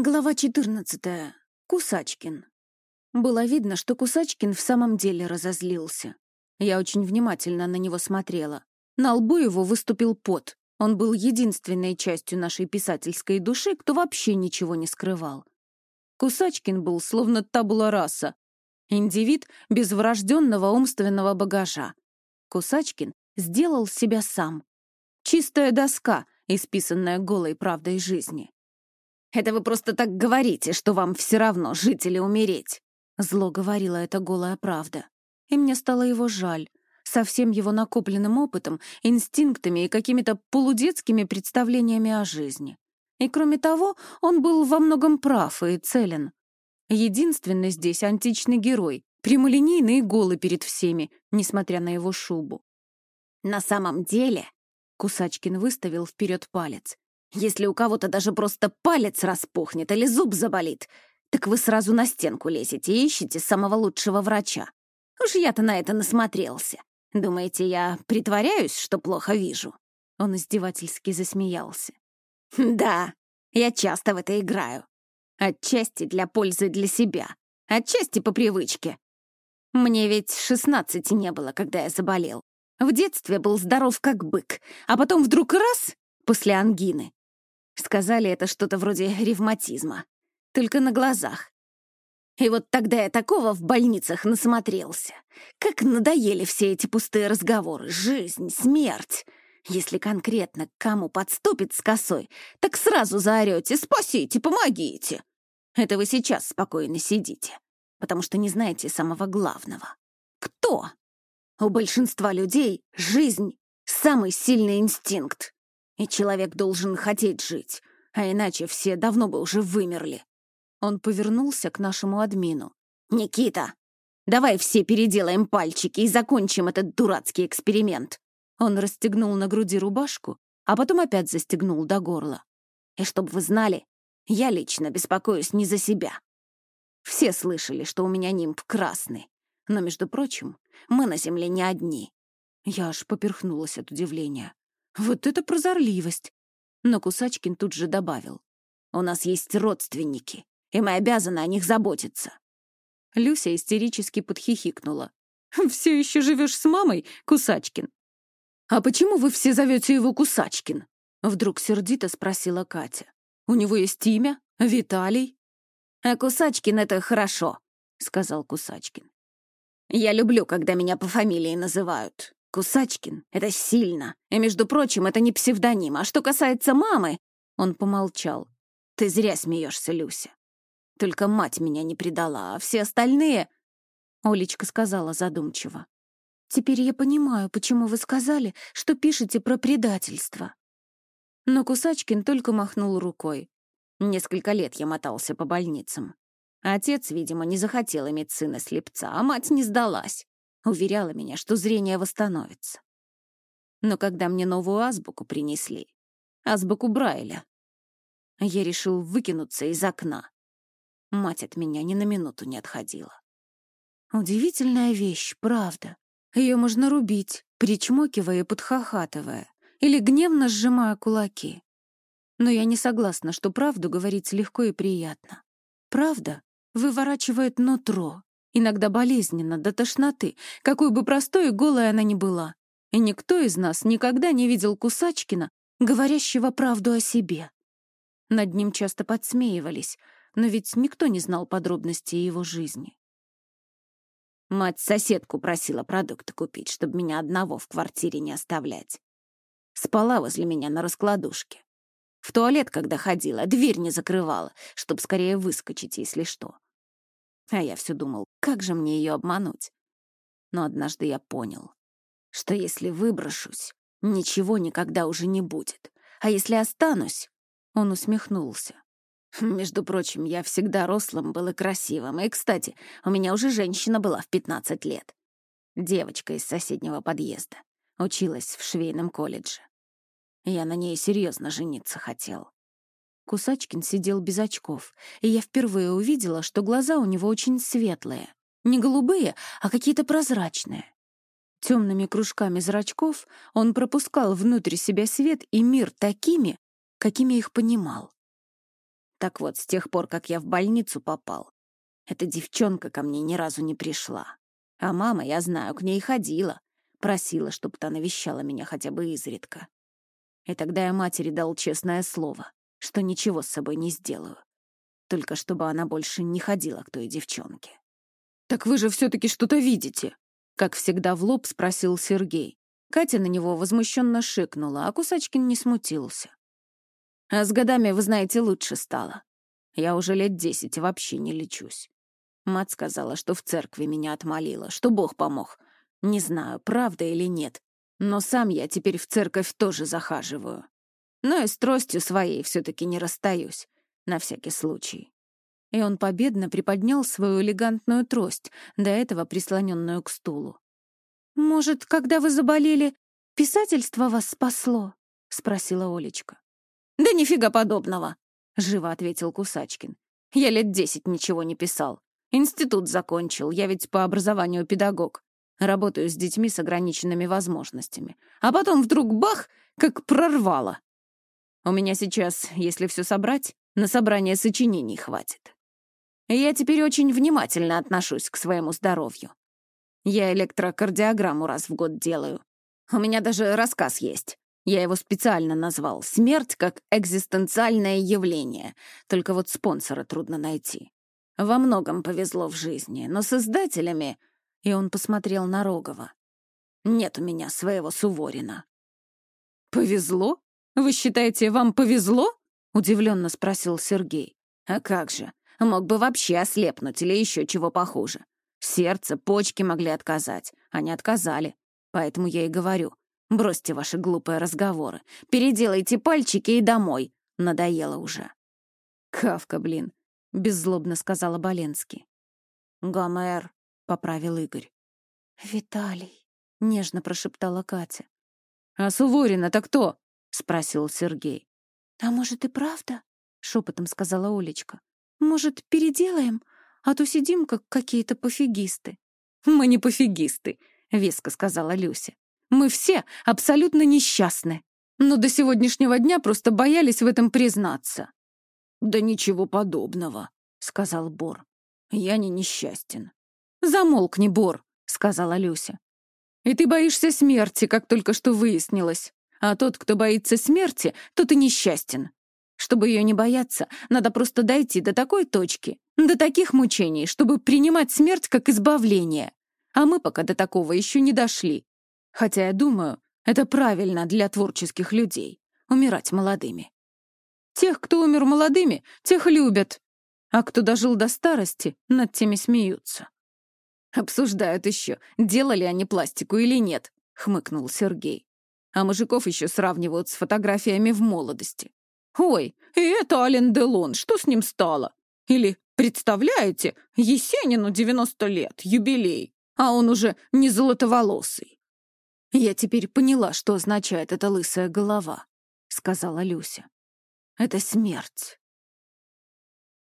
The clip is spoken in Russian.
Глава 14. Кусачкин. Было видно, что Кусачкин в самом деле разозлился. Я очень внимательно на него смотрела. На лбу его выступил пот. Он был единственной частью нашей писательской души, кто вообще ничего не скрывал. Кусачкин был словно табула раса. Индивид без врожденного умственного багажа. Кусачкин сделал себя сам. Чистая доска, исписанная голой правдой жизни. Это вы просто так говорите, что вам все равно жить или умереть. Зло говорила эта голая правда. И мне стало его жаль. Со всем его накопленным опытом, инстинктами и какими-то полудетскими представлениями о жизни. И кроме того, он был во многом прав и целен. Единственный здесь античный герой, прямолинейный и голый перед всеми, несмотря на его шубу. «На самом деле...» — Кусачкин выставил вперед палец. Если у кого-то даже просто палец распухнет или зуб заболит, так вы сразу на стенку лезете и ищете самого лучшего врача. Уж я-то на это насмотрелся. Думаете, я притворяюсь, что плохо вижу?» Он издевательски засмеялся. «Да, я часто в это играю. Отчасти для пользы для себя, отчасти по привычке. Мне ведь шестнадцати не было, когда я заболел. В детстве был здоров как бык, а потом вдруг раз — после ангины. Сказали, это что-то вроде ревматизма. Только на глазах. И вот тогда я такого в больницах насмотрелся. Как надоели все эти пустые разговоры. Жизнь, смерть. Если конкретно к кому подступит с косой, так сразу заорете «Спасите, помогите!» Это вы сейчас спокойно сидите, потому что не знаете самого главного. Кто? У большинства людей жизнь — самый сильный инстинкт. И человек должен хотеть жить, а иначе все давно бы уже вымерли. Он повернулся к нашему админу. «Никита, давай все переделаем пальчики и закончим этот дурацкий эксперимент». Он расстегнул на груди рубашку, а потом опять застегнул до горла. «И чтобы вы знали, я лично беспокоюсь не за себя. Все слышали, что у меня нимб красный. Но, между прочим, мы на Земле не одни». Я аж поперхнулась от удивления. Вот это прозорливость! Но Кусачкин тут же добавил. «У нас есть родственники, и мы обязаны о них заботиться». Люся истерически подхихикнула. «Все еще живешь с мамой, Кусачкин?» «А почему вы все зовете его Кусачкин?» Вдруг сердито спросила Катя. «У него есть имя? Виталий?» «А Кусачкин — это хорошо», — сказал Кусачкин. «Я люблю, когда меня по фамилии называют. Кусачкин — это сильно. И, между прочим, это не псевдоним. А что касается мамы...» Он помолчал. «Ты зря смеешься, Люся. Только мать меня не предала, а все остальные...» Олечка сказала задумчиво. «Теперь я понимаю, почему вы сказали, что пишете про предательство». Но Кусачкин только махнул рукой. Несколько лет я мотался по больницам. Отец, видимо, не захотел иметь сына слепца, а мать не сдалась. Уверяла меня, что зрение восстановится. Но когда мне новую азбуку принесли, азбуку Брайля, я решил выкинуться из окна. Мать от меня ни на минуту не отходила. Удивительная вещь, правда. Ее можно рубить, причмокивая и подхахатывая, или гневно сжимая кулаки. Но я не согласна, что правду говорить легко и приятно. Правда выворачивает нутро, иногда болезненно, до тошноты, какой бы простой и голой она ни была. И никто из нас никогда не видел Кусачкина, говорящего правду о себе. Над ним часто подсмеивались, но ведь никто не знал подробностей его жизни. Мать соседку просила продукты купить, чтобы меня одного в квартире не оставлять. Спала возле меня на раскладушке. В туалет, когда ходила, дверь не закрывала, чтобы скорее выскочить, если что. А я все думал, как же мне ее обмануть? Но однажды я понял, что если выброшусь, ничего никогда уже не будет. А если останусь... Он усмехнулся. Между прочим, я всегда рослым был и красивым. И, кстати, у меня уже женщина была в 15 лет. Девочка из соседнего подъезда. Училась в швейном колледже. Я на ней серьезно жениться хотел. Кусачкин сидел без очков, и я впервые увидела, что глаза у него очень светлые. Не голубые, а какие-то прозрачные. Темными кружками зрачков он пропускал внутрь себя свет и мир такими, какими их понимал. Так вот, с тех пор, как я в больницу попал, эта девчонка ко мне ни разу не пришла. А мама, я знаю, к ней ходила, просила, чтобы та навещала меня хотя бы изредка. И тогда я матери дал честное слово, что ничего с собой не сделаю. Только чтобы она больше не ходила к той девчонке. «Так вы же все-таки что-то видите?» Как всегда в лоб спросил Сергей. Катя на него возмущенно шикнула, а Кусачкин не смутился. А с годами, вы знаете, лучше стало. Я уже лет десять вообще не лечусь. Мать сказала, что в церкви меня отмолила, что Бог помог. Не знаю, правда или нет, но сам я теперь в церковь тоже захаживаю. Но и с тростью своей все таки не расстаюсь, на всякий случай. И он победно приподнял свою элегантную трость, до этого прислоненную к стулу. «Может, когда вы заболели, писательство вас спасло?» — спросила Олечка. «Да нифига подобного!» — живо ответил Кусачкин. «Я лет десять ничего не писал. Институт закончил, я ведь по образованию педагог. Работаю с детьми с ограниченными возможностями. А потом вдруг бах, как прорвало. У меня сейчас, если все собрать, на собрание сочинений хватит. Я теперь очень внимательно отношусь к своему здоровью. Я электрокардиограмму раз в год делаю. У меня даже рассказ есть. Я его специально назвал «Смерть как экзистенциальное явление», только вот спонсора трудно найти. Во многом повезло в жизни, но с издателями... И он посмотрел на Рогова. Нет у меня своего Суворина. «Повезло? Вы считаете, вам повезло?» — удивленно спросил Сергей. «А как же? Мог бы вообще ослепнуть или еще чего похуже. Сердце, почки могли отказать, а не отказали. Поэтому я и говорю, Бросьте ваши глупые разговоры. Переделайте пальчики и домой. Надоело уже. Кавка, блин, беззлобно сказала Боленский. Гомер, поправил Игорь. Виталий, нежно прошептала Катя. А Суворина-то кто? Спросил Сергей. А может и правда? шепотом сказала Олечка. Может, переделаем, а то сидим как какие-то пофигисты. Мы не пофигисты, веско сказала Люся. Мы все абсолютно несчастны, но до сегодняшнего дня просто боялись в этом признаться». «Да ничего подобного», — сказал Бор. «Я не несчастен». «Замолкни, Бор», — сказала Люся. «И ты боишься смерти, как только что выяснилось. А тот, кто боится смерти, тот и несчастен. Чтобы ее не бояться, надо просто дойти до такой точки, до таких мучений, чтобы принимать смерть как избавление. А мы пока до такого еще не дошли. Хотя я думаю, это правильно для творческих людей — умирать молодыми. Тех, кто умер молодыми, тех любят, а кто дожил до старости, над теми смеются. «Обсуждают еще, делали они пластику или нет», — хмыкнул Сергей. А мужиков еще сравнивают с фотографиями в молодости. «Ой, и это Ален Делон, что с ним стало?» Или, представляете, Есенину 90 лет, юбилей, а он уже не золотоволосый. «Я теперь поняла, что означает эта лысая голова», — сказала Люся. «Это смерть.